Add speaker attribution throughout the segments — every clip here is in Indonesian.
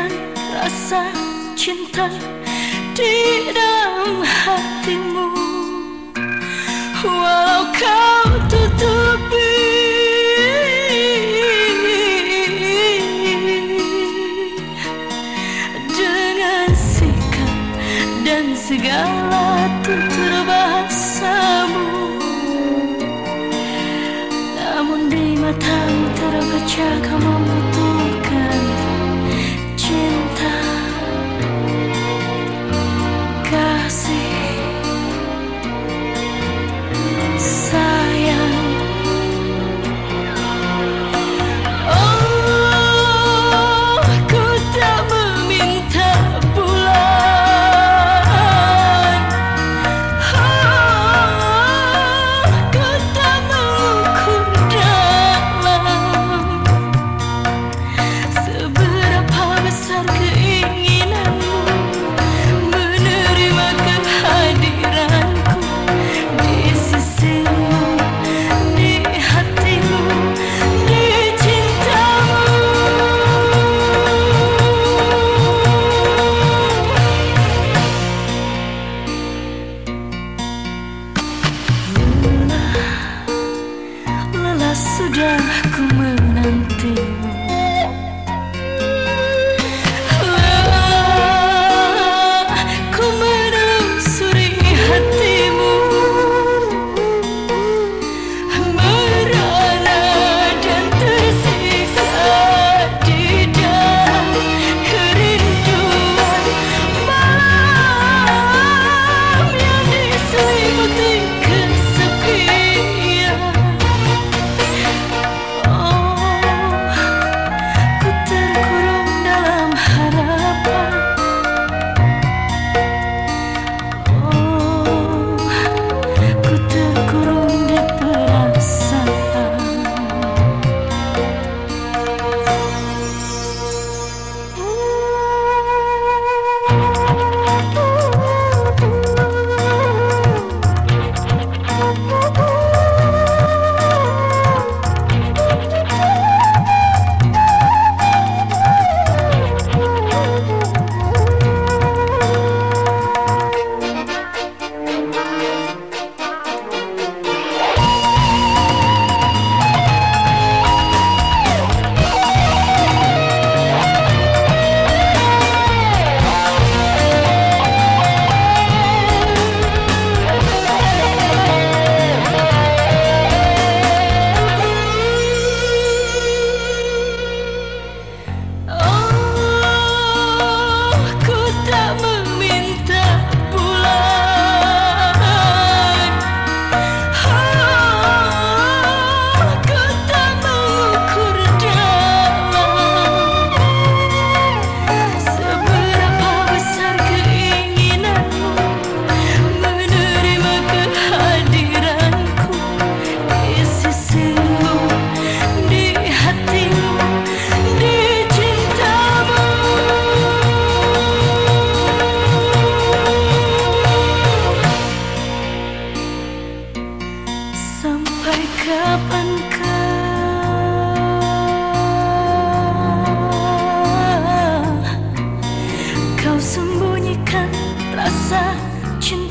Speaker 1: sembunyikan rasa cinta di dalam hatimu. Walau kau tutupi. Dengan sikap dan segala tutur bahasamu Namun di matamu terbaca kau sudah ku menantimu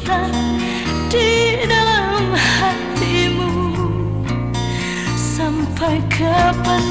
Speaker 1: cinta di dalam hatimu. Sampai kapan